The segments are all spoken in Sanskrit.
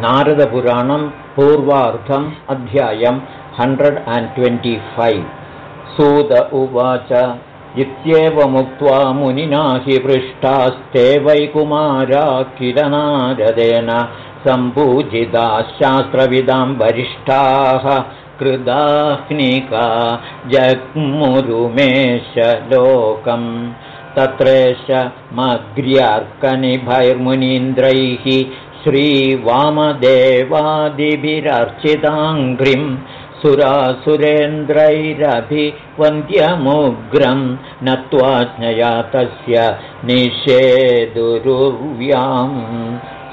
नारदपुराणं पूर्वार्थम् अध्यायं हण्ड्रेड् अण्ड् ट्वेण्टि फैव् सूद उवाच इत्येवमुक्त्वा मुनिना हि पृष्ठास्ते वैकुमारा किरनारदेन सम्पूजिताः शास्त्रविदां वरिष्ठाः कृदाह्निका जग्मुरुमेश लोकम्। तत्रेश मग्र्यार्कनिभैर्मुनीन्द्रैः श्रीवामदेवादिभिरर्चिताङ्घ्रिं सुरासुरेन्द्रैरभिवन्द्यमुग्रं नत्वाज्ञया तस्य निषेदुरुव्याम्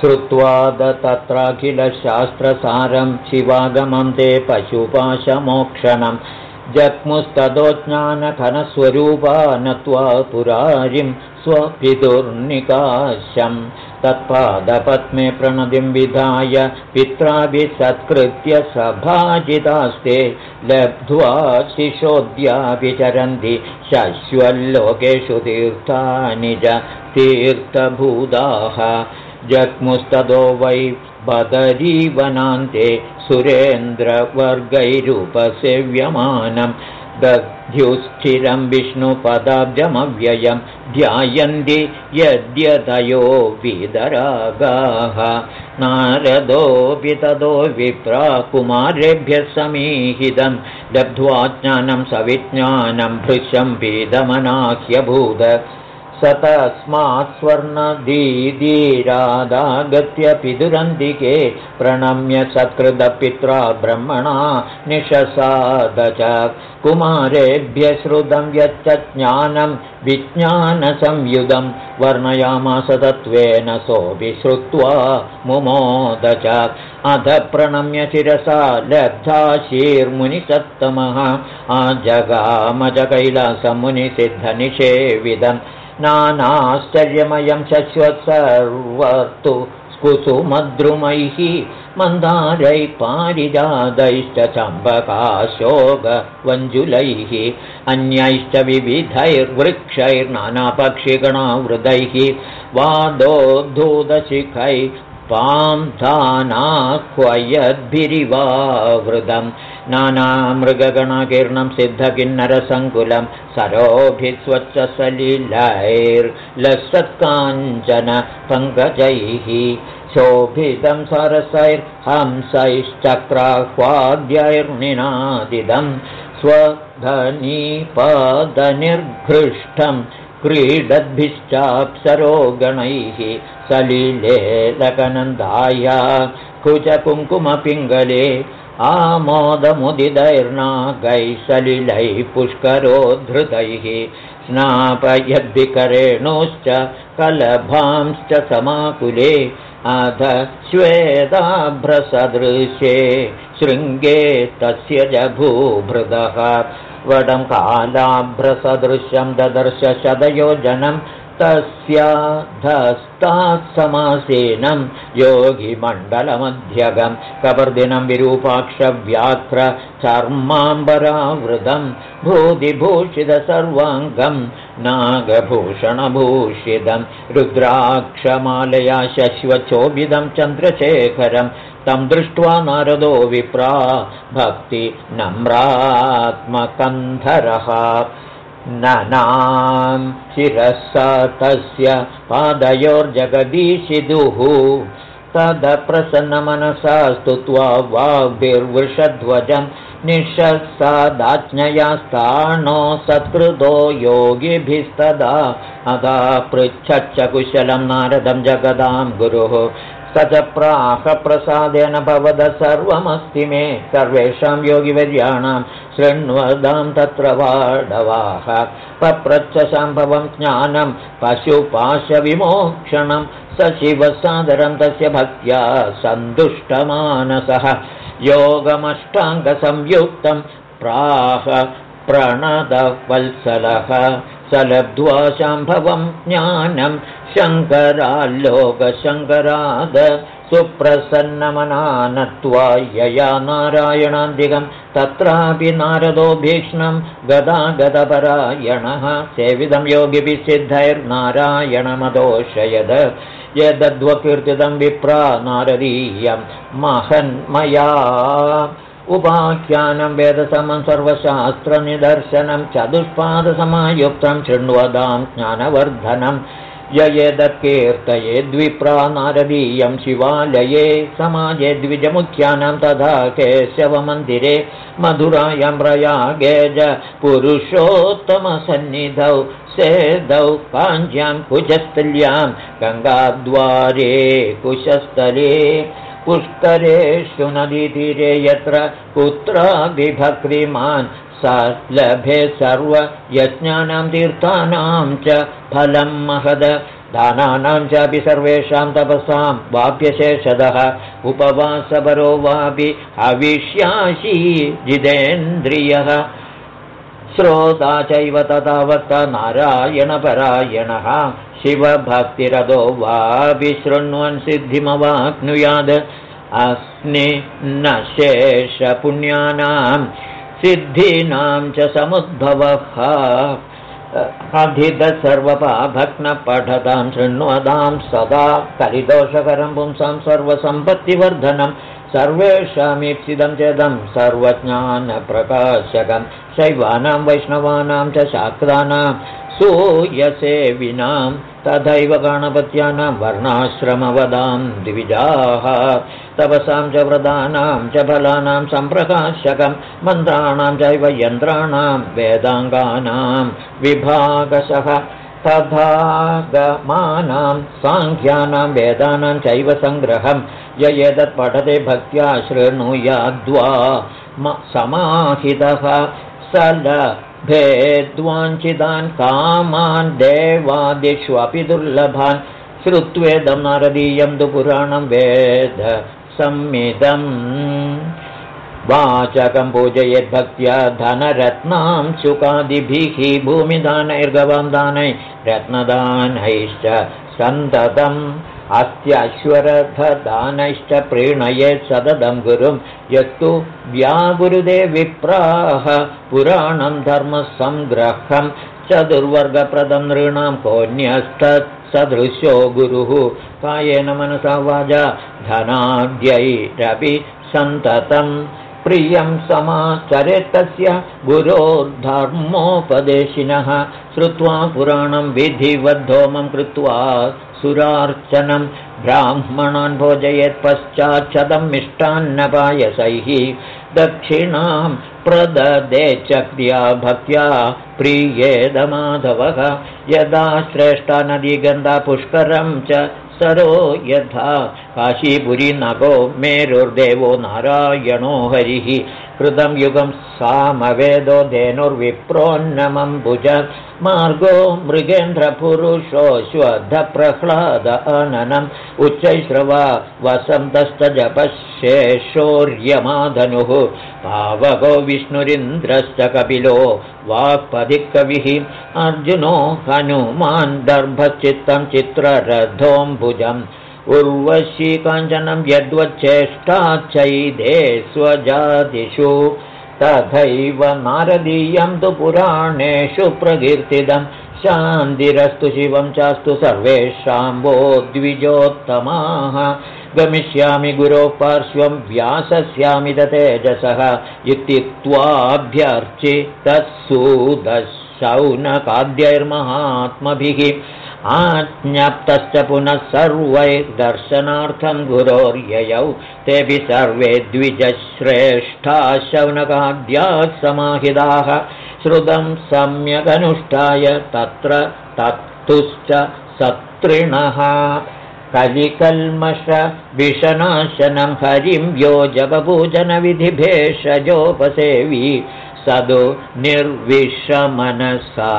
श्रुत्वा तत्राखिलशास्त्रसारं शिवागमं ते पशुपाशमोक्षणम् जग्मुस्तदोज्ञानघनस्वरूपा नत्वा पुरारिं स्वपितुर्निकाशं तत्पादपद्मे प्रणदिं विधाय पित्राभिसत्कृत्य सभाजितास्ते लब्ध्वा शिशोद्याभिचरन्ति शश्वल्लोकेषु तीर्थानि च तीर्थभूताः। जग्मुस्तदो वै बदरीवनान्ते सुरेन्द्रवर्गैरुपसेव्यमानं दध्युस्थिरं विष्णुपदाब्जमव्ययं ध्यायन्ति यद्यतयो विदरागाः। नारदोऽपि ततो विप्रा कुमारेभ्यः समीहितं लब्ध्वा ज्ञानं सविज्ञानं भृशं पीदमनाह्यभूद स तस्मात् स्वर्णदीदीरादागत्य पितुरन्तिके प्रणम्य सत्कृतपित्रा ब्रह्मणा निशसाद च। कुमारेभ्य श्रुतं यच्च ज्ञानं विज्ञानसंयुधं वर्णयामास तत्त्वेन सोऽपि श्रुत्वा मुमोद च। अध प्रणम्य शिरसा लब्धा शीर्मुनिसत्तमः कैलासमुनिसिद्धनिषेविदम् नानाश्चर्यमयं शश्वत् सर्वतु कुसुमद्रुमैः मन्दारैः पारिजातैश्च चम्बकाशोकवञ्जुलैः अन्यैश्च विविधैर्वृक्षैर्नानापक्षिगणावृतैः वादोद्धूतशिखैः पां दानाह्वयद्भिरिवावृतम् नानामृगगणकीर्णं सिद्धकिन्नरसङ्कुलं सरोभिः स्वच्छसलिलैर्लसत्काञ्चन पङ्कजैः शोभितं सरसैर्हंसैश्चक्राह्वाद्यैर्निनादिदं स्वधनीपदनिर्घृष्टं क्रीडद्भिश्चाप्सरोगणैः सलिले लकनन्दाय कुचकुङ्कुमपिङ्गले आमोदमुदिदैर्नागैः पुष्करोद्धृतैः स्नापयद्विकरेणुश्च कलभांश्च समाकुले अध श्वेताभ्रसदृशे शृङ्गे तस्य जभूभृदः वडं कालाभ्रसदृश्यं ददर्श शतयोजनं तस्याधस्तात्समासेनं योगिमण्डलमध्यगं कपर्दिनं विरूपाक्षव्याघ्र चर्माम्बरावृतं भूतिभूषितसर्वाङ्गं नागभूषणभूषितं रुद्राक्षमालया शश्वचोभिदं चन्द्रशेखरं तं दृष्ट्वा नारदो विप्रा भक्तिनम्रात्मकन्धरः ननां शिरसा तस्य पादयोर्जगदीशिदुः। तदप्रसन्नमनसा स्तुत्वा वाग्भिर्वृषध्वजं निःशसादाज्ञयास्ताणो सत्कृतो योगिभिस्तदा। अदा पृच्छच्च कुशलं नारदं जगदां गुरुः स च प्राहप्रसादेन भवद सर्वमस्ति मे। सर्वेषां योगिवर्याणां शृण्वदां तत्र वाडवाः पप्रच्छ सम्भवं ज्ञानं पशुपाशविमोक्षणं स शिवसादरं तस्य भक्त्या सन्तुष्टमानसः। योगमष्टाङ्गसंयुक्तं प्राह प्रणदवल्सलः स लब्ध्वा शाम्भवं ज्ञानं शङ्कराल्लोकशङ्कराद सुप्रसन्नमनानत्वा यया नारायणान्तिकं तत्रापि नारदो भीक्ष्णं गदागदपरायणः सेविदं योगिभिः सिद्धैर्नारायणमदोषयद यदध्वकीर्तितं विप्रा नारदीयं महन्मया उपाख्यानं वेदसमं सर्वशास्त्रनिदर्शनं चतुष्पादसमायुक्तं शृण्वदां ज्ञानवर्धनम् ययेदत्कीर्तये द्विप्रा नारदीयं शिवालये समाजे द्विजमुख्यानां तथा केशवमन्दिरे मधुरायां प्रयागे च पुरुषोत्तमसन्निधौ सेदौ काञ्ज्यां कुशस्थल्यां गङ्गाद्वारे कुशस्थले पुष्करेषु नदीतीरे यत्र कुत्राभिभक्तिमान् स लभे सर्वयज्ञानां तीर्थानां च फलं महद दानानां चापि सर्वेषां तपसां वाप्यशेषदः उपवासपरो वापि हविष्याशी जितेन्द्रियः। श्रोता चैव तथा वक्ता नारायणपरायणः शिवभक्तिरथो वापि शृण्वन् सिद्धिमवाप्नुयात् अस्मि न शेषपुण्यानां सिद्धीनां च समुद्भवः। अधिद सर्वपाभग्नपठतां शृण्वतां सदा कलिदोषकरं पुंसां सर्वसम्पत्तिवर्धनं सर्वेषामीप्सितं चदं सर्वज्ञानप्रकाशकं शैवानां वैष्णवानां च शाक्राणां सूयसेविनां तथैव गणपत्यानां वर्णाश्रमवदां द्विजाः। तपसां च व्रतानां च फलानां सम्प्रकाशकं मन्त्राणां चैव यन्त्राणां वेदाङ्गानां विभागशः। तथा गमानां साङ्ख्यानां वेदानां चैव सङ्ग्रहं। य एतत् पठते भक्त्या शृणुयाद्वा समाहितः। स लभेद्वाञ्छितान् कामान् देवादिष्वपि दुर्लभान् श्रुत्वेदं नारदीयं तु पुराणं वेद संमिदम्। वाचकं पूजयेद्भक्त्या धनरत्नां शुकादिभिः भूमिदानैर्गवां दानै रत्नदानैश्च सन्ततम् अस्त्यश्वरथदानैश्च प्रीणयेत् सततं गुरुं यत्तु व्यागुरुदे विप्राह पुराणं धर्मसङ्ग्रहं चतुर्वर्गप्रदं नृणां कोऽन्यस्तत् सदृशो गुरुः कायेन मनसा वाजा धनाद्यैरपि सन्ततं प्रियं समाचरेत्तस्य गुरोर्धर्मोपदेशिनः श्रुत्वा पुराणं विधिवद्धोमं कृत्वा सुरार्चनं ब्राह्मणान् भोजयेत् पश्चाच्छदं मिष्टान्नपायसैः। दक्षिणां प्रददे चक्र्या भक्त्या प्रीयेदमाधवः। यदा श्रेष्ठा नदी पुष्करं च सरो यथा काशीपुरी नगो मेरुर्देवो नारायणो हरिः कृतं युगं सामवेदो धेनुर्विप्रोन्नमम्बुज मार्गो मृगेन्द्रपुरुषोऽश्वधप्रह्लाद अननम् उच्चैश्रवा वसन्तश्च जपशेषोर्यमाधनुः पावको विष्णुरिन्द्रश्च कपिलो वाक्पधिकविः अर्जुनो हनुमान् दर्भचित्तं चित्ररथोऽम्बुजम् उर्वशी काञ्चनं यद्वच्चेष्टाच्चैदे स्वजातिषु तथैव नारदीयं तु पुराणेषु प्रकीर्तितं। शान्तिरस्तु शिवं चास्तु सर्वेषां वो द्विजोत्तमाः गमिष्यामि गुरोः पार्श्वं व्यासस्यामि तेजसः। इत्युक्त्वाभ्यर्चि तत्सूदशौनकाद्यैर्महात्मभिः आज्ञप्तश्च पुनः सर्वैर्दर्शनार्थं गुरोर्ययौ। तेऽपि सर्वे द्विजश्रेष्ठा शौनकाद्यात् समाहिताः श्रुतं सम्यगनुष्ठाय तत्र तत्तुश्च सत्रिणः कलिकल्मष विषनाशनं हरिं यो जपपूजनविधिभेषजोपसेवी सदु निर्विषमनसा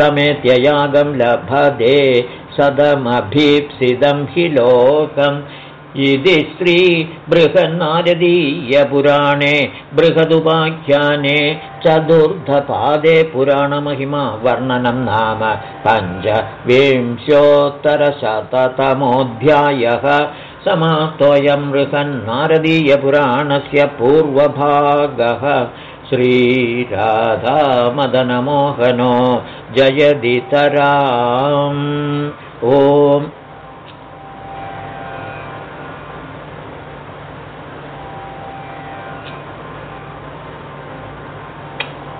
समेत्ययागं लभदे सदमभीप्सितं हि लोकम्। इति श्रीबृहन्नारदीयपुराणे बृहदुपाख्याने चतुर्धपादे पुराणमहिमा वर्णनं नाम पञ्चविंशोत्तरशततमोऽध्यायः। समाप्तोऽयं बृहन्नारदीयपुराणस्य पूर्वभागः श्रीराधामदनमोहनो जयदितराम्। ॐ